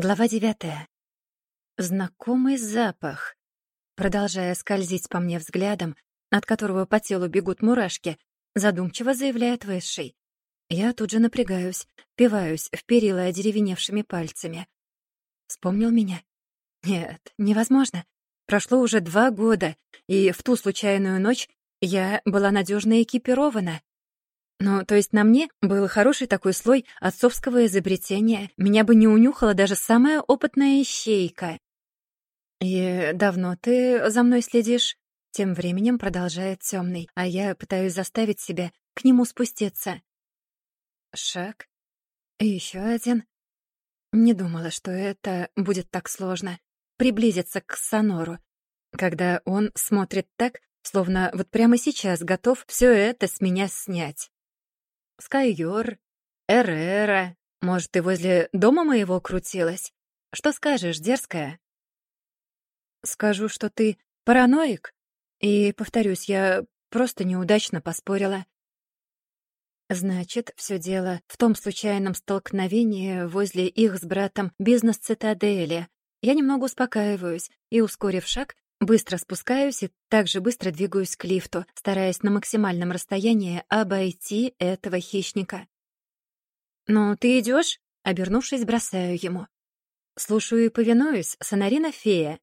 Глава девятая. Знакомый запах. Продолжая скользить по мне взглядом, от которого по телу бегут мурашки, задумчиво заявляет Высший. Я тут же напрягаюсь, пиваюсь в перила одеревеневшими пальцами. Вспомнил меня? Нет, невозможно. Прошло уже два года, и в ту случайную ночь я была надежно экипирована. Ну, то есть на мне был хороший такой слой отцовского изобретения. Меня бы не унюхала даже самая опытная ищейка. «И давно ты за мной следишь?» Тем временем продолжает темный, а я пытаюсь заставить себя к нему спуститься. Шаг. И еще один. Не думала, что это будет так сложно. Приблизиться к Сонору, когда он смотрит так, словно вот прямо сейчас готов все это с меня снять. Скайор, Эрера, может, ты возле дома моего крутилась? Что скажешь, дерзкая?» «Скажу, что ты параноик, и, повторюсь, я просто неудачно поспорила». Значит, все дело в том случайном столкновении возле их с братом бизнес-цитадели. Я немного успокаиваюсь и, ускорив шаг, Быстро спускаюсь и также быстро двигаюсь к лифту, стараясь на максимальном расстоянии обойти этого хищника. «Ну, ты идешь? Обернувшись, бросаю ему. Слушаю и повинуюсь, Сонарина фея.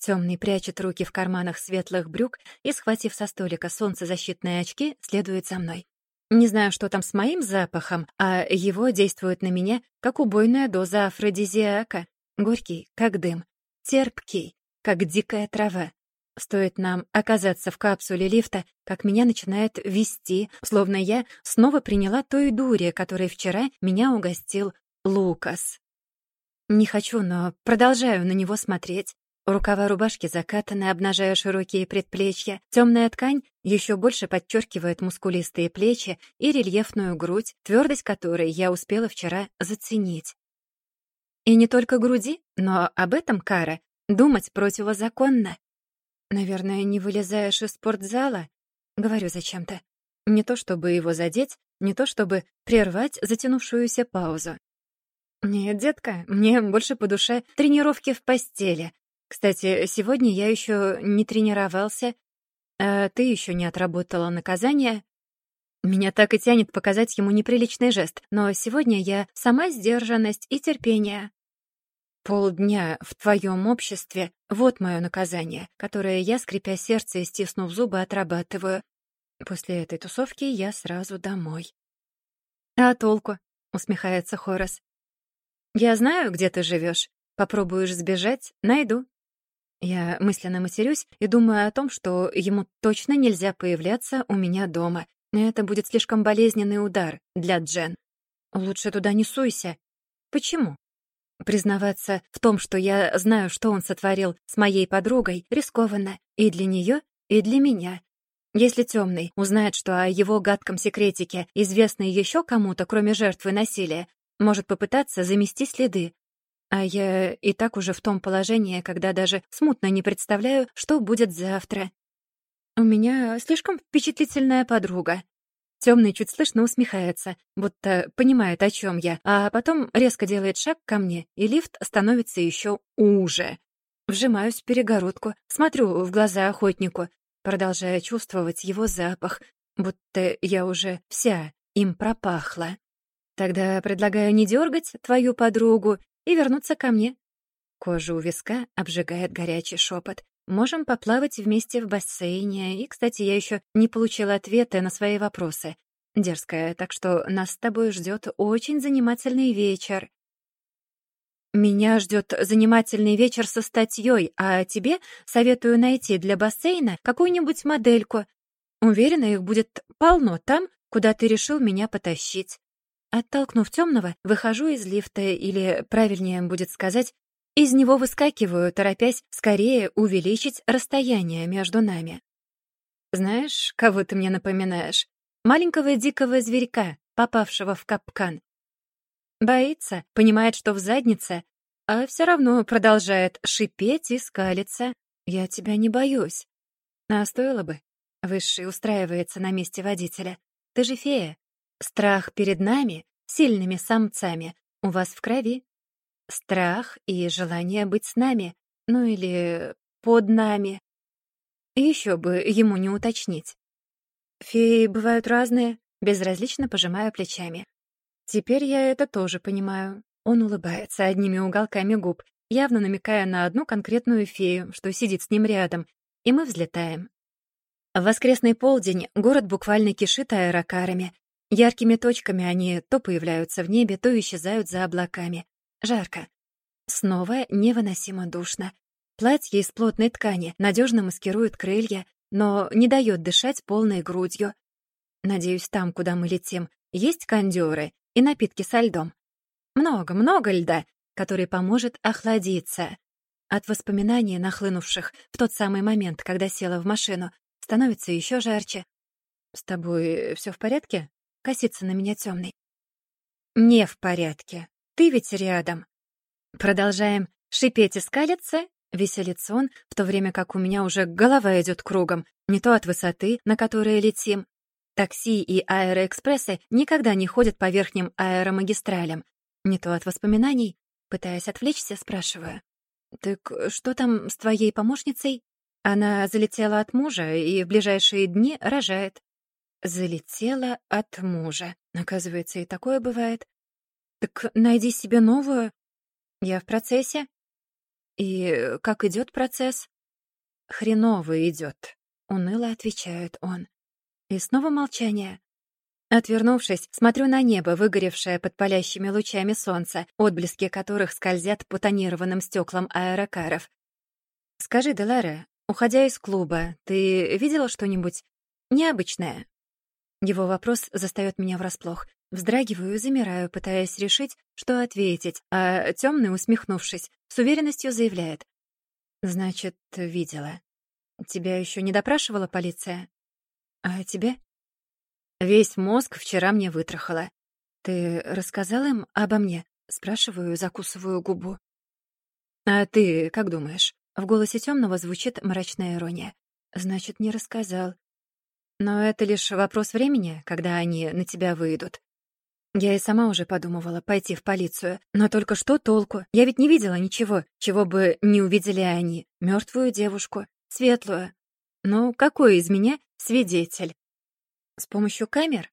Темный прячет руки в карманах светлых брюк и, схватив со столика солнцезащитные очки, следует за мной. Не знаю, что там с моим запахом, а его действует на меня, как убойная доза афродизиака. Горький, как дым. Терпкий, как дикая трава. Стоит нам оказаться в капсуле лифта, как меня начинает вести, словно я снова приняла той дури, которой вчера меня угостил Лукас. Не хочу, но продолжаю на него смотреть. Рукава рубашки закатаны, обнажая широкие предплечья. Темная ткань еще больше подчеркивает мускулистые плечи и рельефную грудь, твердость которой я успела вчера заценить. И не только груди, но об этом Кара Думать противозаконно. Наверное, не вылезаешь из спортзала? Говорю зачем-то. Не то чтобы его задеть, не то чтобы прервать затянувшуюся паузу. Нет, детка, мне больше по душе тренировки в постели. Кстати, сегодня я еще не тренировался, а ты еще не отработала наказание. Меня так и тянет показать ему неприличный жест, но сегодня я сама сдержанность и терпение. Полдня в твоем обществе — вот мое наказание, которое я, скрипя сердце и стиснув зубы, отрабатываю. После этой тусовки я сразу домой. «А толку?» — усмехается Хорас. «Я знаю, где ты живешь. Попробуешь сбежать — найду». Я мысленно матерюсь и думаю о том, что ему точно нельзя появляться у меня дома. Это будет слишком болезненный удар для Джен. Лучше туда не суйся. Почему? Признаваться в том, что я знаю, что он сотворил с моей подругой, рискованно и для нее, и для меня. Если темный узнает, что о его гадком секретике известно еще кому-то, кроме жертвы насилия, может попытаться замести следы. А я и так уже в том положении, когда даже смутно не представляю, что будет завтра. У меня слишком впечатлительная подруга. Темный чуть слышно усмехается, будто понимает, о чем я, а потом резко делает шаг ко мне, и лифт становится еще уже. Вжимаюсь в перегородку, смотрю в глаза охотнику, продолжая чувствовать его запах, будто я уже вся им пропахла. Тогда предлагаю не дергать твою подругу и вернуться ко мне. Кожу у виска обжигает горячий шепот. Можем поплавать вместе в бассейне. И, кстати, я еще не получила ответа на свои вопросы. Дерзкая, так что нас с тобой ждет очень занимательный вечер. Меня ждет занимательный вечер со статьей, а тебе советую найти для бассейна какую-нибудь модельку. Уверена, их будет полно там, куда ты решил меня потащить. Оттолкнув темного, выхожу из лифта, или, правильнее будет сказать, из него выскакиваю, торопясь скорее увеличить расстояние между нами. Знаешь, кого ты мне напоминаешь? Маленького дикого зверька, попавшего в капкан. Боится, понимает, что в заднице, а все равно продолжает шипеть и скалиться. Я тебя не боюсь. А стоило бы. Высший устраивается на месте водителя. Ты же фея. Страх перед нами, сильными самцами, у вас в крови. Страх и желание быть с нами, ну или под нами. Еще бы ему не уточнить. Феи бывают разные, безразлично пожимая плечами. Теперь я это тоже понимаю. Он улыбается одними уголками губ, явно намекая на одну конкретную фею, что сидит с ним рядом, и мы взлетаем. В воскресный полдень город буквально кишит аэрокарами. Яркими точками они то появляются в небе, то исчезают за облаками. Жарко. Снова невыносимо душно. Платье из плотной ткани надежно маскирует крылья, но не дает дышать полной грудью. Надеюсь, там, куда мы летим, есть кондёры и напитки со льдом. Много-много льда, который поможет охладиться. От воспоминаний, нахлынувших в тот самый момент, когда села в машину, становится еще жарче. «С тобой все в порядке?» — косится на меня темный. «Не в порядке. Ты ведь рядом». Продолжаем шипеть и скалиться, веселится он, в то время как у меня уже голова идет кругом, не то от высоты, на которой летим. Такси и аэроэкспрессы никогда не ходят по верхним аэромагистралям, не то от воспоминаний, Пытаясь отвлечься, спрашиваю. «Так что там с твоей помощницей?» Она залетела от мужа и в ближайшие дни рожает. Залетела от мужа. Оказывается, и такое бывает. Так найди себе новую. Я в процессе. И как идет процесс? Хреново идет, уныло отвечает он. И снова молчание. Отвернувшись, смотрю на небо, выгоревшее под палящими лучами солнца, отблески которых скользят по тонированным стеклам аэрокаров. «Скажи, Делара, уходя из клуба, ты видела что-нибудь необычное?» Его вопрос застаёт меня врасплох. Вздрагиваю и замираю, пытаясь решить, что ответить, а темный, усмехнувшись, с уверенностью заявляет. «Значит, видела. Тебя еще не допрашивала полиция? А тебе?» Весь мозг вчера мне вытрахало. Ты рассказал им обо мне? Спрашиваю, закусываю губу. А ты как думаешь? В голосе темного звучит мрачная ирония. Значит, не рассказал. Но это лишь вопрос времени, когда они на тебя выйдут. Я и сама уже подумывала пойти в полицию, но только что толку? Я ведь не видела ничего, чего бы не увидели они. Мертвую девушку, светлую. Ну, какой из меня свидетель? С помощью камер?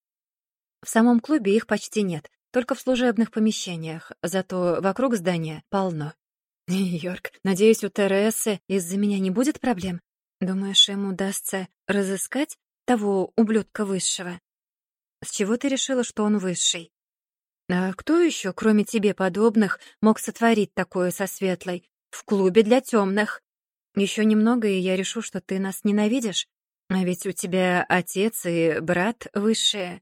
В самом клубе их почти нет, только в служебных помещениях, зато вокруг здания полно. Йорк, надеюсь, у Тересы из-за меня не будет проблем? Думаешь, им удастся разыскать того ублюдка высшего? С чего ты решила, что он высший? А кто еще, кроме тебе подобных, мог сотворить такое со Светлой? В клубе для темных. Еще немного, и я решу, что ты нас ненавидишь. А ведь у тебя отец и брат высшие.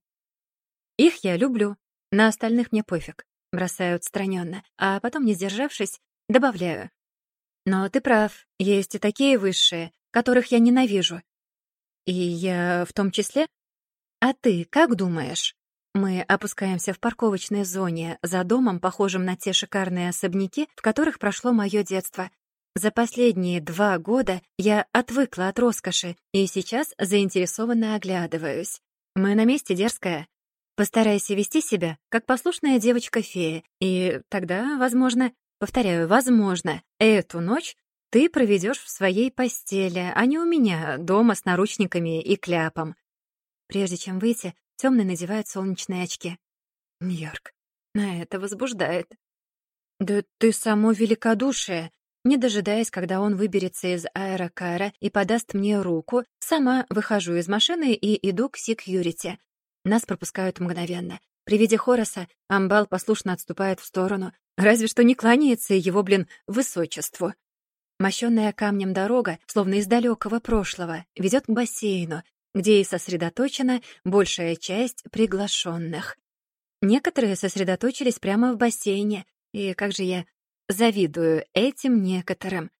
Их я люблю, на остальных мне пофиг. Бросаю отстраненно, а потом, не сдержавшись, добавляю. Но ты прав, есть и такие высшие, которых я ненавижу. И я в том числе? А ты как думаешь? Мы опускаемся в парковочной зоне за домом, похожим на те шикарные особняки, в которых прошло мое детство, за последние два года я отвыкла от роскоши и сейчас заинтересованно оглядываюсь. Мы на месте, дерзкая. Постарайся вести себя, как послушная девочка-фея, и тогда, возможно, повторяю, возможно, эту ночь ты проведешь в своей постели, а не у меня, дома с наручниками и кляпом. Прежде чем выйти, темный надевает солнечные очки. Нью-Йорк. На это возбуждает. «Да ты само великодушие!» Не дожидаясь, когда он выберется из аэрокара и подаст мне руку, сама выхожу из машины и иду к секьюрити. Нас пропускают мгновенно. При виде Хороса Амбал послушно отступает в сторону, разве что не кланяется его, блин, высочеству. Мощенная камнем дорога, словно из далекого прошлого, ведет к бассейну, где и сосредоточена большая часть приглашенных. Некоторые сосредоточились прямо в бассейне, и как же я Завидую этим некоторым.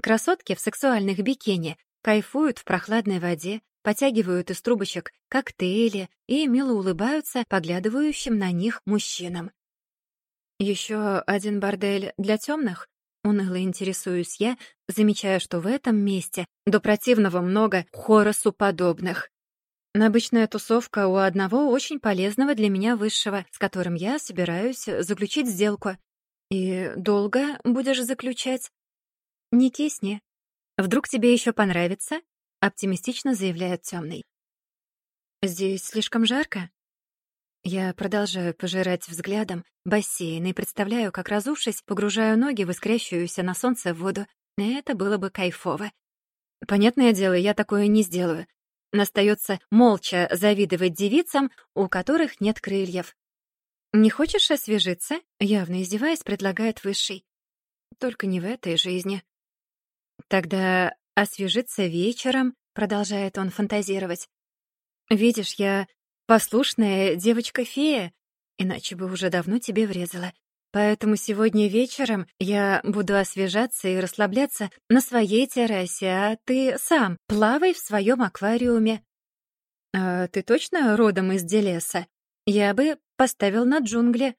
Красотки в сексуальных бикини кайфуют в прохладной воде, потягивают из трубочек коктейли и мило улыбаются поглядывающим на них мужчинам. Еще один бордель для темных? Уныло интересуюсь я, замечая, что в этом месте до противного много хоросу подобных. Обычная тусовка у одного очень полезного для меня высшего, с которым я собираюсь заключить сделку. И долго будешь заключать? Не кисни. Вдруг тебе еще понравится? Оптимистично заявляет темный. Здесь слишком жарко? Я продолжаю пожирать взглядом бассейн и представляю, как, разувшись, погружаю ноги в искрящуюся на солнце воду. Это было бы кайфово. Понятное дело, я такое не сделаю. Настается молча завидовать девицам, у которых нет крыльев. «Не хочешь освежиться?» — явно издеваясь, предлагает Высший. «Только не в этой жизни». «Тогда освежиться вечером», — продолжает он фантазировать. «Видишь, я послушная девочка-фея, иначе бы уже давно тебе врезала. Поэтому сегодня вечером я буду освежаться и расслабляться на своей террасе, а ты сам плавай в своем аквариуме. А ты точно родом из Делеса? Я бы поставил на джунгли,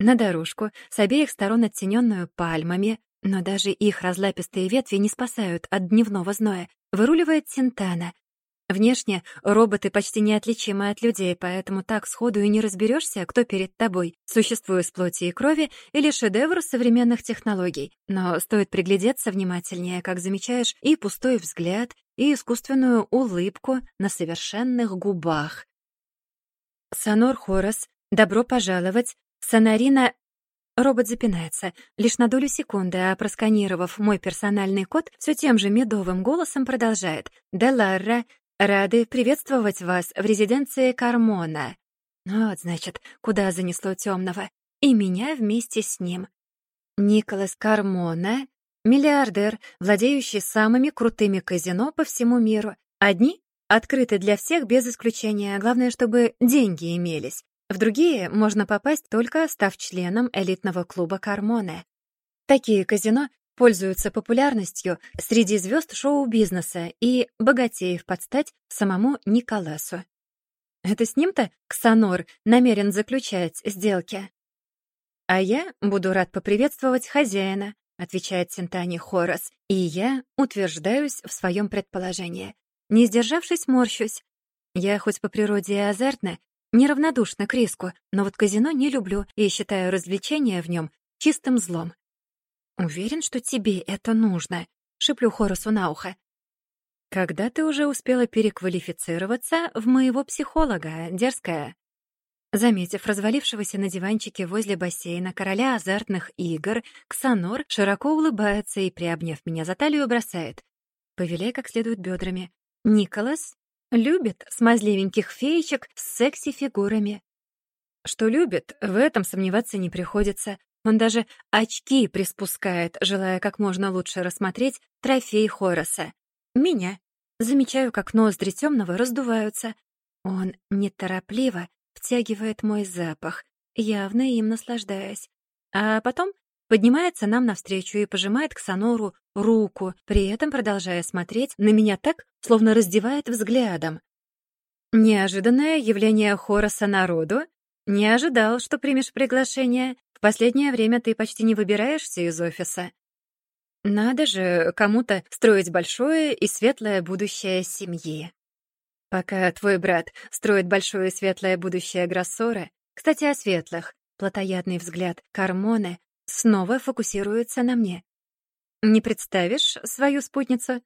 на дорожку, с обеих сторон оттененную пальмами, но даже их разлапистые ветви не спасают от дневного зноя. Выруливает Синтана, Внешне роботы почти неотличимы от людей, поэтому так сходу и не разберешься, кто перед тобой, существо из плоти и крови или шедевр современных технологий. Но стоит приглядеться внимательнее, как замечаешь и пустой взгляд, и искусственную улыбку на совершенных губах. Сонор Хорос, добро пожаловать. Сонарина Робот запинается. Лишь на долю секунды, а просканировав мой персональный код, все тем же медовым голосом продолжает. «Деларра, Рады приветствовать вас в резиденции Кармона. Вот, значит, куда занесло темного. И меня вместе с ним. Николас Кармона — миллиардер, владеющий самыми крутыми казино по всему миру. Одни открыты для всех без исключения, главное, чтобы деньги имелись. В другие можно попасть только став членом элитного клуба Кармона. Такие казино пользуются популярностью среди звезд шоу-бизнеса и богатеев под стать самому Николасу. Это с ним-то Ксанор намерен заключать сделки. «А я буду рад поприветствовать хозяина», — отвечает Синтани Хорос, и я утверждаюсь в своем предположении. Не сдержавшись, морщусь. Я хоть по природе и азартна, неравнодушна к риску, но вот казино не люблю и считаю развлечения в нем чистым злом. «Уверен, что тебе это нужно», — шиплю Хоросу на ухо. «Когда ты уже успела переквалифицироваться в моего психолога, дерзкая?» Заметив развалившегося на диванчике возле бассейна короля азартных игр, Ксанор широко улыбается и, приобняв меня за талию, бросает. Повеляй как следует бедрами. Николас любит смазливеньких феечек с секси-фигурами. Что любит, в этом сомневаться не приходится. Он даже очки приспускает, желая как можно лучше рассмотреть трофей Хороса. Меня. Замечаю, как ноздри темного раздуваются. Он неторопливо втягивает мой запах, явно им наслаждаясь. А потом поднимается нам навстречу и пожимает к Сонору руку, при этом продолжая смотреть на меня так, словно раздевает взглядом. Неожиданное явление Хороса народу. Не ожидал, что примешь приглашение. Последнее время ты почти не выбираешься из офиса. Надо же кому-то строить большое и светлое будущее семьи. Пока твой брат строит большое и светлое будущее Гроссора, кстати, о светлых, плотоядный взгляд Кармоне снова фокусируется на мне. Не представишь свою спутницу?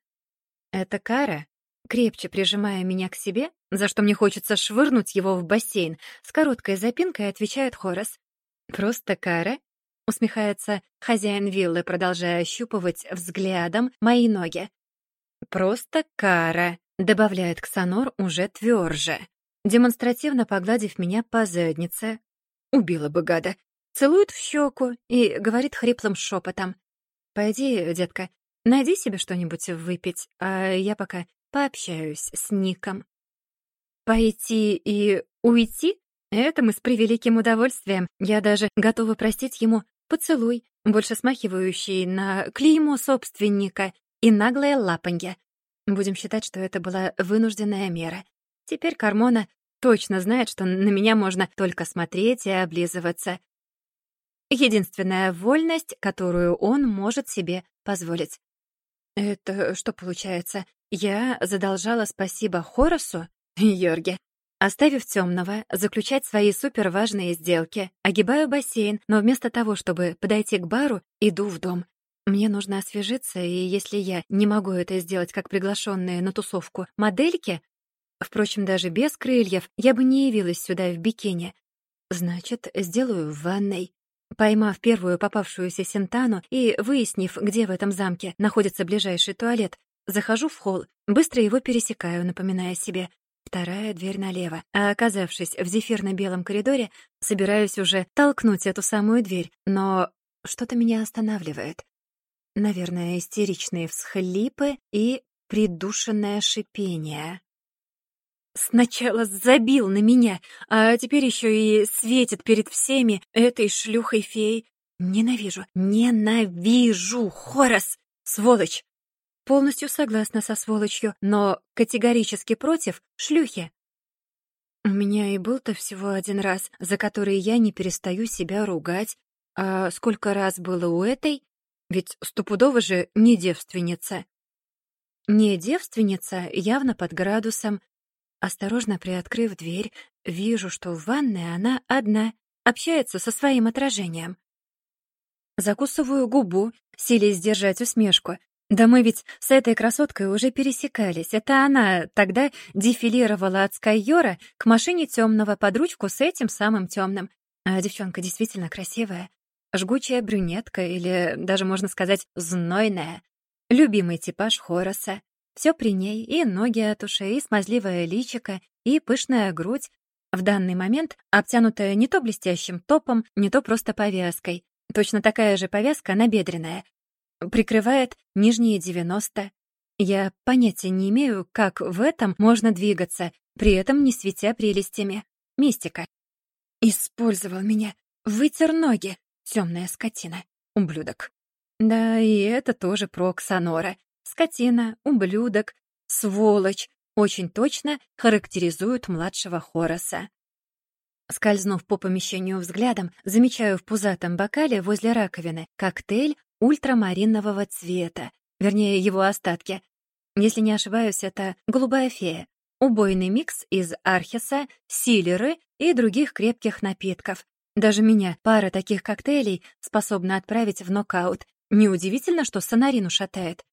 Это Кара, крепче прижимая меня к себе, за что мне хочется швырнуть его в бассейн, с короткой запинкой отвечает Хорас. «Просто Кара?» — усмехается хозяин виллы, продолжая ощупывать взглядом мои ноги. «Просто Кара», — добавляет Ксанор уже тверже, демонстративно погладив меня по заднице. Убила бы гада. Целует в щеку и говорит хриплым шепотом. «Пойди, детка, найди себе что-нибудь выпить, а я пока пообщаюсь с Ником». «Пойти и уйти?» Это мы с превеликим удовольствием. Я даже готова простить ему поцелуй, больше смахивающий на клеймо собственника и наглое лапанье. Будем считать, что это была вынужденная мера. Теперь Кармона точно знает, что на меня можно только смотреть и облизываться. Единственная вольность, которую он может себе позволить. Это что получается? Я задолжала спасибо Хоросу? Йорге, Оставив темного, заключать свои суперважные сделки, огибаю бассейн, но вместо того, чтобы подойти к бару, иду в дом. Мне нужно освежиться, и если я не могу это сделать как приглашенные на тусовку модельки, впрочем, даже без крыльев, я бы не явилась сюда в бикини, значит, сделаю в ванной. Поймав первую попавшуюся сентану и выяснив, где в этом замке находится ближайший туалет, захожу в холл, быстро его пересекаю, напоминая себе, Вторая дверь налево. А оказавшись в зефирно-белом коридоре, собираюсь уже толкнуть эту самую дверь, но что-то меня останавливает. Наверное, истеричные всхлипы и придушенное шипение. Сначала забил на меня, а теперь еще и светит перед всеми этой шлюхой-феей. Ненавижу, ненавижу, Хорос, сволочь! Полностью согласна со сволочью, но категорически против шлюхи. У меня и был-то всего один раз, за который я не перестаю себя ругать. А сколько раз было у этой? Ведь стопудово же не девственница. Не девственница, явно под градусом. Осторожно приоткрыв дверь, вижу, что в ванной она одна, общается со своим отражением. Закусываю губу, силясь сдержать усмешку, да мы ведь с этой красоткой уже пересекались. Это она тогда дефилировала от Скайора к машине темного под ручку с этим самым темным. А девчонка действительно красивая. Жгучая брюнетка или даже, можно сказать, знойная. Любимый типаж Хороса. Все при ней, и ноги от ушей, и смазливое личико, и пышная грудь. В данный момент обтянутая не то блестящим топом, не то просто повязкой. Точно такая же повязка набедренная, прикрывает нижние 90. Я понятия не имею, как в этом можно двигаться, при этом не светя прелестями. Мистика. Использовал меня, вытер ноги, темная скотина, ублюдок. Да, и это тоже про Ксанора. Скотина, ублюдок, сволочь очень точно характеризуют младшего Хороса. Скользнув по помещению взглядом, замечаю в пузатом бокале возле раковины коктейль ультрамаринового цвета, вернее, его остатки. Если не ошибаюсь, это «Голубая фея». Убойный микс из архиса, силеры и других крепких напитков. Даже меня пара таких коктейлей способна отправить в нокаут. Неудивительно, что Сонарину шатает.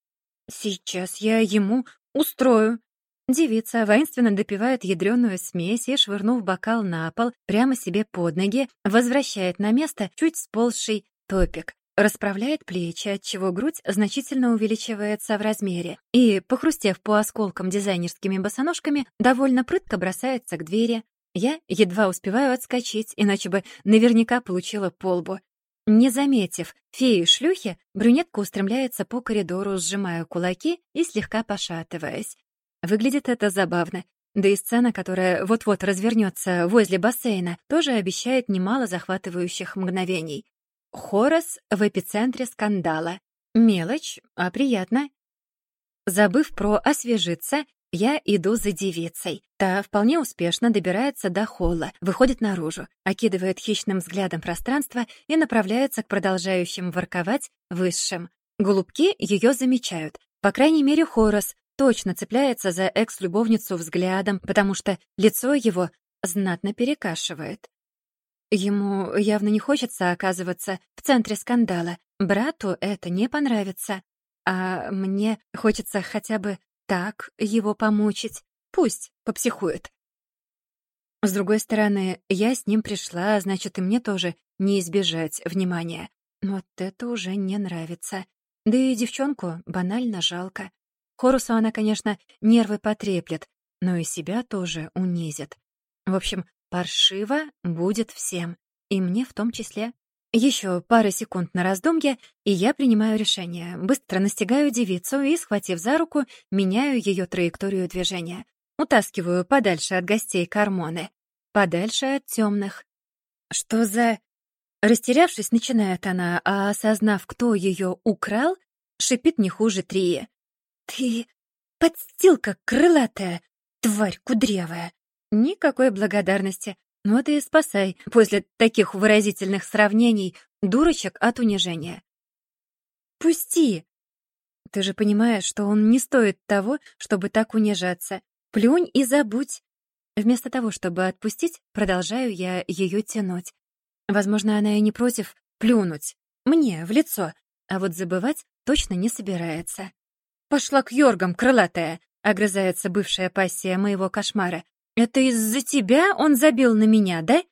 Сейчас я ему устрою. Девица воинственно допивает ядреную смесь и, швырнув бокал на пол, прямо себе под ноги, возвращает на место чуть сползший топик расправляет плечи, отчего грудь значительно увеличивается в размере, и, похрустев по осколкам дизайнерскими босоножками, довольно прытко бросается к двери. Я едва успеваю отскочить, иначе бы наверняка получила полбу. Не заметив феи-шлюхи, брюнетка устремляется по коридору, сжимая кулаки и слегка пошатываясь. Выглядит это забавно. Да и сцена, которая вот-вот развернется возле бассейна, тоже обещает немало захватывающих мгновений. Хорос в эпицентре скандала. Мелочь, а приятно. Забыв про освежиться, я иду за девицей. Та вполне успешно добирается до холла, выходит наружу, окидывает хищным взглядом пространство и направляется к продолжающим ворковать высшим. Голубки ее замечают. По крайней мере, Хорос точно цепляется за экс-любовницу взглядом, потому что лицо его знатно перекашивает. Ему явно не хочется оказываться в центре скандала. Брату это не понравится. А мне хочется хотя бы так его помучить. Пусть попсихует. С другой стороны, я с ним пришла, значит, и мне тоже не избежать внимания. Вот это уже не нравится. Да и девчонку банально жалко. Хорусу она, конечно, нервы потреплет, но и себя тоже унизит. В общем, Паршиво будет всем, и мне в том числе. Еще пара секунд на раздумье, и я принимаю решение. Быстро настигаю девицу и, схватив за руку, меняю ее траекторию движения. Утаскиваю подальше от гостей Кармоны, подальше от темных. Что за... Растерявшись, начинает она, а осознав, кто ее украл, шипит не хуже Трии. «Ты подстилка крылатая, тварь кудрявая! Никакой благодарности. Вот и спасай после таких выразительных сравнений дурочек от унижения. Пусти! Ты же понимаешь, что он не стоит того, чтобы так унижаться. Плюнь и забудь. Вместо того, чтобы отпустить, продолжаю я ее тянуть. Возможно, она и не против плюнуть мне в лицо, а вот забывать точно не собирается. «Пошла к Йоргам, крылатая!» — огрызается бывшая пассия моего кошмара. «Это из-за тебя он забил на меня, да?»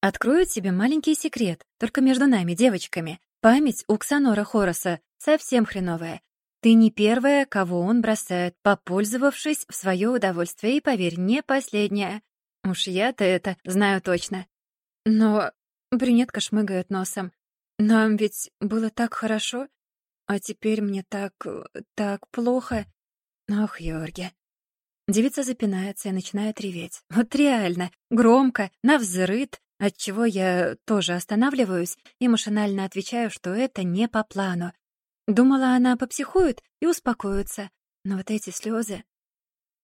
Открою тебе маленький секрет, только между нами, девочками. Память у Ксанора Хороса совсем хреновая. Ты не первая, кого он бросает, попользовавшись в свое удовольствие, и, поверь, не последняя. Уж я-то это знаю точно. Но брюнетка шмыгает носом. Нам ведь было так хорошо, а теперь мне так... так плохо. Ох, Йорги. Девица запинается и начинает реветь. Вот реально, громко, навзрыд, Отчего я тоже останавливаюсь и машинально отвечаю, что это не по плану. Думала, она попсихует и успокоится. Но вот эти слезы...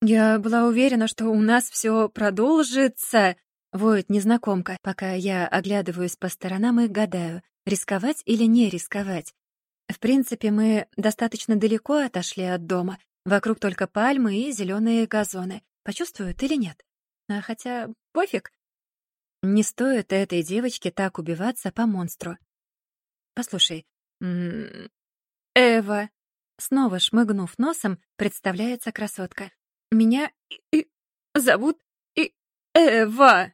Я была уверена, что у нас все продолжится, воет незнакомка, пока я оглядываюсь по сторонам и гадаю, рисковать или не рисковать. В принципе, мы достаточно далеко отошли от дома. Вокруг только пальмы и зеленые газоны. Почувствуют или нет? А хотя пофиг, не стоит этой девочке так убиваться по монстру. Послушай, Эва, снова шмыгнув носом, представляется красотка. Меня и зовут и Эва.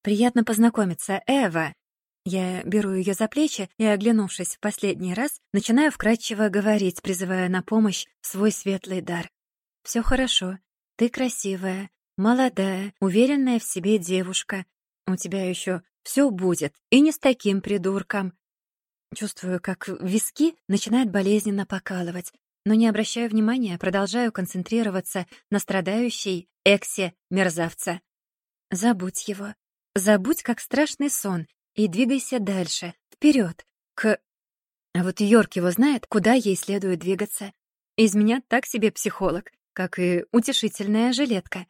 Приятно познакомиться, Эва. Я беру ее за плечи и, оглянувшись в последний раз, начинаю вкратчиво говорить, призывая на помощь свой светлый дар. Все хорошо. Ты красивая, молодая, уверенная в себе девушка, у тебя еще все будет, и не с таким придурком. Чувствую, как виски начинают болезненно покалывать, но не обращаю внимания, продолжаю концентрироваться на страдающей эксе мерзавца. Забудь его. Забудь, как страшный сон, и двигайся дальше, вперед, к... А вот Йорк его знает, куда ей следует двигаться. Из меня так себе психолог, как и утешительная жилетка.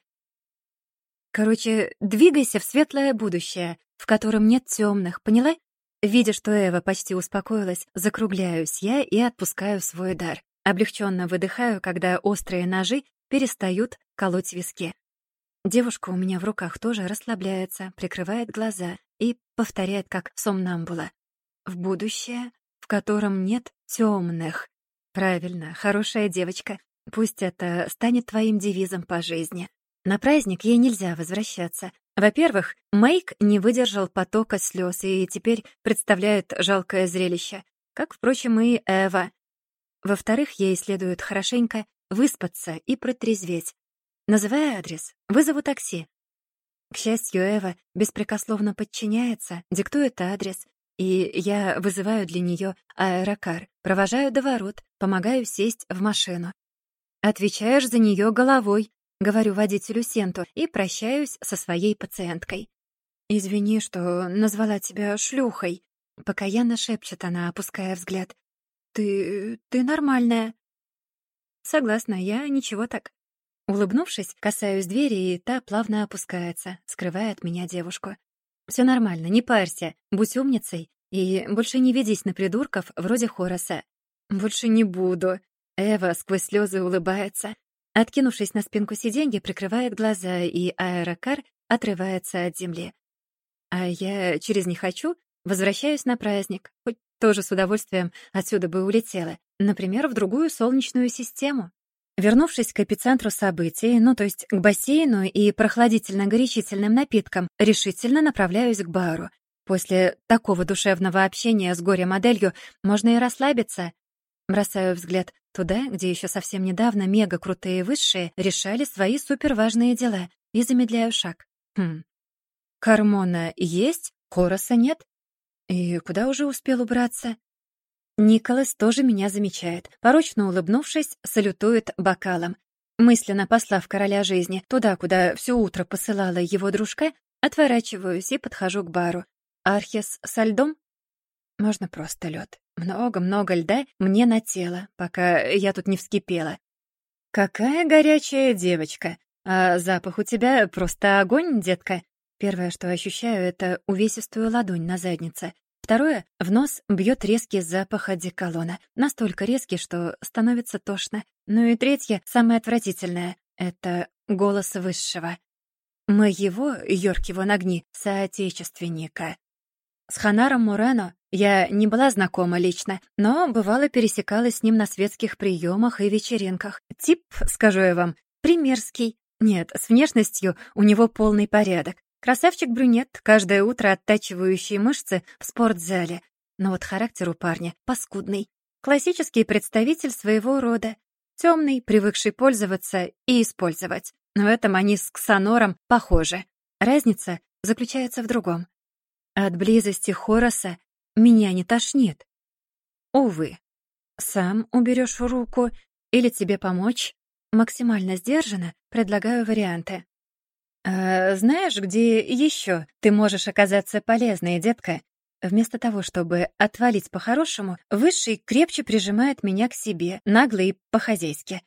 Короче, двигайся в светлое будущее, в котором нет темных, поняла? Видя, что Эва почти успокоилась, закругляюсь я и отпускаю свой дар. Облегченно выдыхаю, когда острые ножи перестают колоть виски. Девушка у меня в руках тоже расслабляется, прикрывает глаза и повторяет как сомнамбула. В будущее, в котором нет темных. Правильно, хорошая девочка. Пусть это станет твоим девизом по жизни. На праздник ей нельзя возвращаться. Во-первых, Мэйк не выдержал потока слез и теперь представляет жалкое зрелище, как, впрочем, и Эва. Во-вторых, ей следует хорошенько выспаться и протрезветь. Называя адрес, вызову такси. К счастью, Эва беспрекословно подчиняется, диктует адрес, и я вызываю для нее аэрокар, провожаю до ворот, помогаю сесть в машину. Отвечаешь за нее головой, Говорю водителю Сенту и прощаюсь со своей пациенткой. «Извини, что назвала тебя шлюхой», — покаянно шепчет она, опуская взгляд. «Ты... ты нормальная». «Согласна, я ничего так». Улыбнувшись, касаюсь двери, и та плавно опускается, скрывая от меня девушку. «Все нормально, не парься, будь умницей и больше не ведись на придурков вроде Хороса». «Больше не буду». Эва сквозь слезы улыбается. Откинувшись на спинку сиденья, прикрывает глаза, и аэрокар отрывается от земли. А я через «не хочу» возвращаюсь на праздник, хоть тоже с удовольствием отсюда бы улетела, например, в другую солнечную систему. Вернувшись к эпицентру событий, ну то есть к бассейну и прохладительно-горячительным напиткам, решительно направляюсь к бару. После такого душевного общения с горе-моделью можно и расслабиться. Бросаю взгляд Туда, где еще совсем недавно мега-крутые высшие решали свои суперважные дела, и замедляю шаг. Хм. Кармона есть, Хороса нет. И куда уже успел убраться? Николас тоже меня замечает. Порочно улыбнувшись, салютует бокалом. Мысленно послав короля жизни туда, куда все утро посылала его дружка, отворачиваюсь и подхожу к бару. Архис со льдом? Можно просто лед. Много-много льда мне на тело, пока я тут не вскипела. «Какая горячая девочка! А запах у тебя просто огонь, детка!» Первое, что ощущаю, это увесистую ладонь на заднице. Второе — в нос бьет резкий запах одеколона. Настолько резкий, что становится тошно. Ну и третье, самое отвратительное — это голос высшего. моего, его нагни, соотечественника. С Ханаром Мурено я не была знакома лично, но бывало пересекалась с ним на светских приемах и вечеринках. Тип, скажу я вам, примерский. Нет, с внешностью у него полный порядок. Красавчик-брюнет, каждое утро оттачивающий мышцы в спортзале. Но вот характер у парня паскудный. Классический представитель своего рода. Темный, привыкший пользоваться и использовать. В этом они с Ксанором похожи. Разница заключается в другом. От близости Хороса меня не тошнит. Увы. Сам уберешь руку или тебе помочь? Максимально сдержанно предлагаю варианты. «Э, «Знаешь, где еще ты можешь оказаться полезной, детка?» Вместо того, чтобы отвалить по-хорошему, Высший крепче прижимает меня к себе, нагло и по-хозяйски.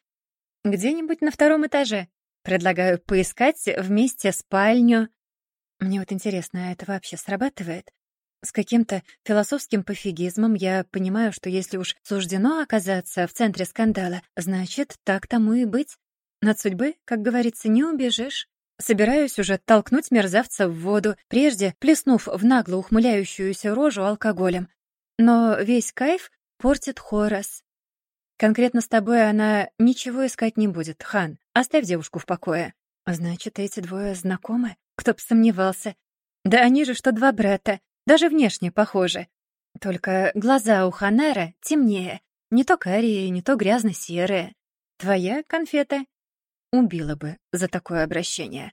«Где-нибудь на втором этаже. Предлагаю поискать вместе спальню». Мне вот интересно, а это вообще срабатывает? С каким-то философским пофигизмом я понимаю, что если уж суждено оказаться в центре скандала, значит, так тому и быть. Над судьбы, как говорится, не убежишь. Собираюсь уже толкнуть мерзавца в воду, прежде плеснув в нагло ухмыляющуюся рожу алкоголем. Но весь кайф портит Хорас. Конкретно с тобой она ничего искать не будет, Хан. Оставь девушку в покое. Значит, эти двое знакомы? Кто б сомневался. Да они же что два брата, даже внешне похожи. Только глаза у Ханера темнее, не то карие, не то грязно-серые. Твоя конфета Убила бы за такое обращение.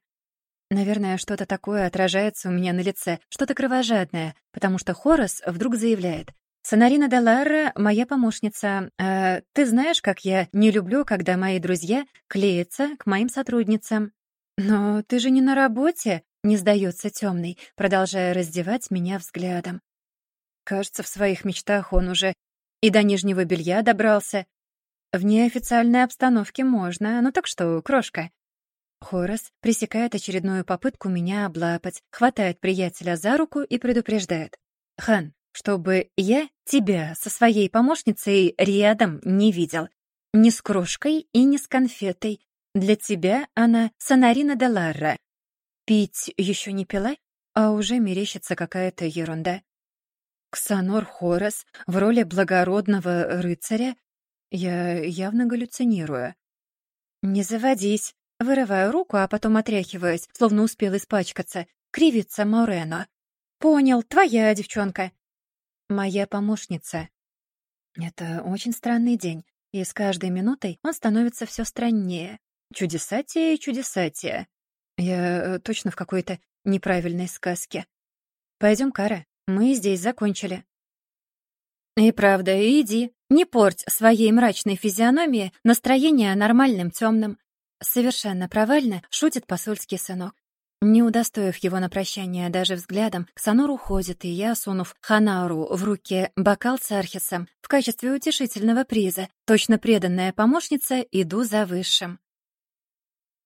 Наверное, что-то такое отражается у меня на лице, что-то кровожадное, потому что Хорос вдруг заявляет. «Сонарина Даларра — моя помощница. Э, ты знаешь, как я не люблю, когда мои друзья клеятся к моим сотрудницам». «Но ты же не на работе», — не сдается темный, продолжая раздевать меня взглядом. Кажется, в своих мечтах он уже и до нижнего белья добрался, в неофициальной обстановке можно. Ну так что, крошка?» Хорас пресекает очередную попытку меня облапать, хватает приятеля за руку и предупреждает. «Хан, чтобы я тебя со своей помощницей рядом не видел. Ни с крошкой и ни с конфетой. Для тебя она Сонарина де Ларра. Пить еще не пила, а уже мерещится какая-то ерунда. Ксанор Хорас в роли благородного рыцаря я явно галлюцинирую. «Не заводись!» Вырываю руку, а потом отряхиваюсь, словно успел испачкаться. Кривится Морено. «Понял, твоя девчонка». «Моя помощница». Это очень странный день, и с каждой минутой он становится все страннее. Чудесатие и чудесатие. Я э, точно в какой-то неправильной сказке. Пойдем, Кара, мы здесь закончили. И правда, иди. Не порть своей мрачной физиономии настроение нормальным темным. Совершенно провально шутит посольский сынок. Не удостоив его на прощание даже взглядом, Ксанор уходит, и я, сунув Ханауру в руки бокал с архисом в качестве утешительного приза, точно преданная помощница, иду за высшим.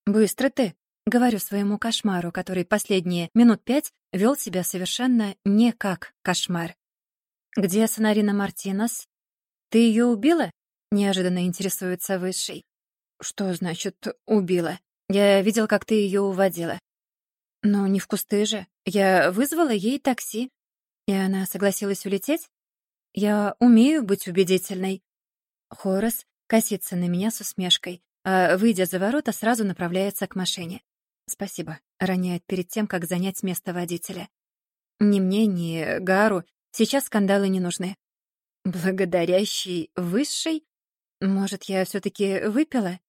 «Быстро ты», — говорю своему кошмару, который последние минут пять вел себя совершенно не как кошмар. «Где Сонарина Мартинес?» «Ты ее убила?» — неожиданно интересуется Высший. «Что значит «убила»? Я видел, как ты ее уводила». «Но не в кусты же. Я вызвала ей такси. И она согласилась улететь? Я умею быть убедительной». Хорас косится на меня с усмешкой, а, выйдя за ворота, сразу направляется к машине. «Спасибо», — роняет перед тем, как занять место водителя. Ни мне, ни Гару сейчас скандалы не нужны. Благодарящий высший? Может, я все таки выпила?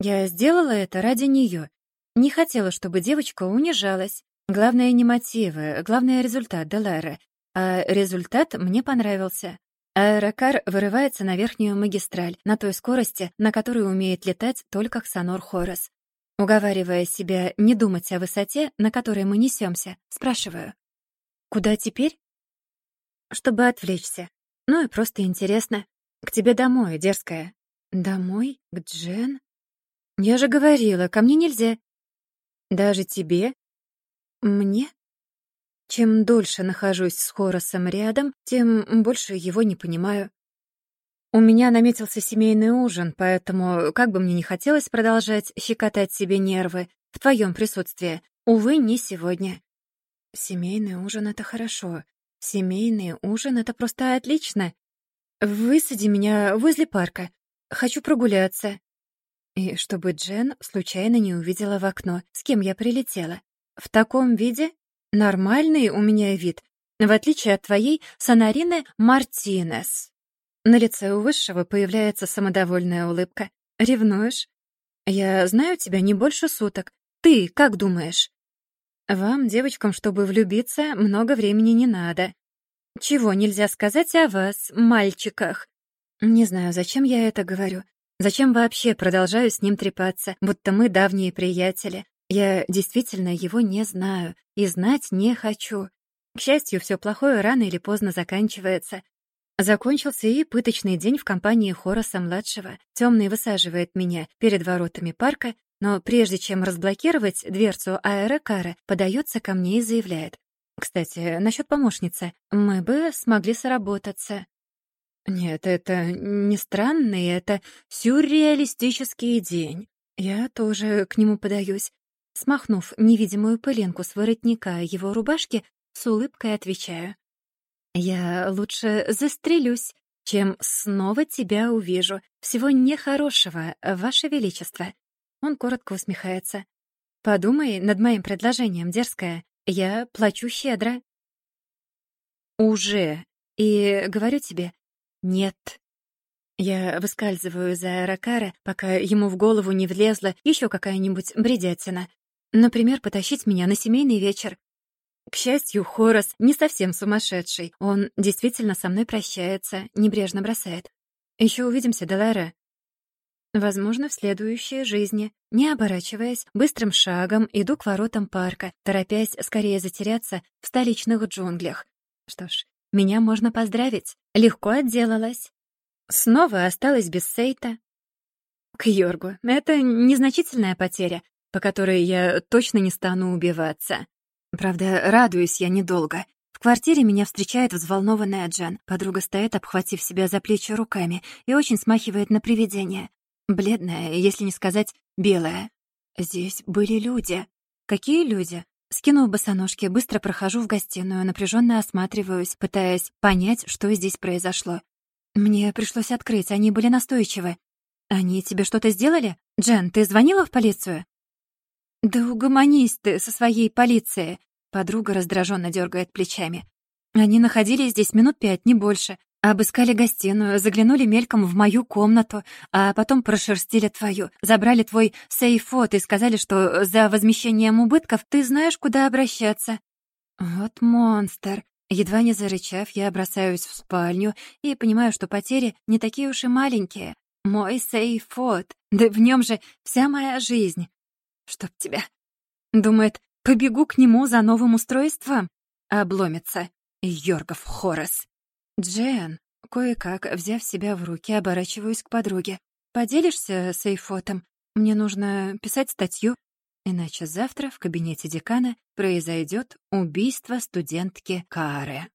Я сделала это ради нее. Не хотела, чтобы девочка унижалась. Главное не мотивы, главное результат Делара. А результат мне понравился. Аэрокар вырывается на верхнюю магистраль, на той скорости, на которой умеет летать только Ксанор Хорос. Уговаривая себя не думать о высоте, на которой мы несемся, спрашиваю. «Куда теперь?» «Чтобы отвлечься. Ну и просто интересно. К тебе домой, дерзкая. Домой? К Джен? Я же говорила, ко мне нельзя. Даже тебе? Мне? Чем дольше нахожусь с Хоросом рядом, тем больше его не понимаю. У меня наметился семейный ужин, поэтому, как бы мне не хотелось продолжать щекотать себе нервы в твоем присутствии, Увы, не сегодня. Семейный ужин — это хорошо. Семейный ужин — это просто отлично. Высади меня возле парка. Хочу прогуляться. И чтобы Джен случайно не увидела в окно, с кем я прилетела. В таком виде? Нормальный у меня вид, в отличие от твоей Сонарины Мартинес. На лице у Высшего появляется самодовольная улыбка. Ревнуешь? Я знаю тебя не больше суток. Ты как думаешь? Вам, девочкам, чтобы влюбиться, много времени не надо. Чего нельзя сказать о вас, мальчиках? Не знаю, зачем я это говорю. Зачем вообще продолжаю с ним трепаться, будто мы давние приятели? Я действительно его не знаю и знать не хочу. К счастью, все плохое рано или поздно заканчивается. Закончился и пыточный день в компании Хороса-младшего. Темный высаживает меня перед воротами парка, но прежде чем разблокировать дверцу аэрокара, подается ко мне и заявляет. «Кстати, насчет помощницы. Мы бы смогли сработаться». Нет, это не странный, это сюрреалистический день. Я тоже к нему подаюсь. Смахнув невидимую пылинку с воротника его рубашки, с улыбкой отвечаю. «Я лучше застрелюсь, чем снова тебя увижу. Всего нехорошего, Ваше Величество». Он коротко усмехается. «Подумай над моим предложением, дерзкая. Я плачу щедро». «Уже. И говорю тебе, нет». Я выскальзываю за Аэрокара, пока ему в голову не влезла еще какая-нибудь бредятина. Например, потащить меня на семейный вечер. К счастью, Хорос не совсем сумасшедший. Он действительно со мной прощается, небрежно бросает. Еще увидимся, Делара. Возможно, в следующей жизни. Не оборачиваясь, быстрым шагом иду к воротам парка, торопясь скорее затеряться в столичных джунглях. Что ж, меня можно поздравить. Легко отделалась. Снова осталась без Сейта. К Йоргу. Это незначительная потеря, по которой я точно не стану убиваться. Правда, радуюсь я недолго. В квартире меня встречает взволнованная Джан. Подруга стоит, обхватив себя за плечи руками, и очень смахивает на привидение. Бледная, если не сказать белая. Здесь были люди. Какие люди? Скинув босоножки, быстро прохожу в гостиную, напряженно осматриваюсь, пытаясь понять, что здесь произошло. Мне пришлось открыть, они были настойчивы. «Они тебе что-то сделали? Джен, ты звонила в полицию?» «Да угомонись ты со своей полицией!» Подруга раздраженно дергает плечами. «Они находились здесь минут пять, не больше. Обыскали гостиную, заглянули мельком в мою комнату, а потом прошерстили твою, забрали твой сейфот и сказали, что за возмещением убытков ты знаешь, куда обращаться». «Вот монстр!» Едва не зарычав, я бросаюсь в спальню и понимаю, что потери не такие уж и маленькие. Мой сейфот, да в нем же вся моя жизнь. Чтоб тебя. Думает, побегу к нему за новым устройством? Обломится. Йоргов Хорос. Джен, кое-как, взяв себя в руки, оборачиваюсь к подруге. Поделишься с эйфотом? Мне нужно писать статью, иначе завтра в кабинете декана произойдет убийство студентки Каары.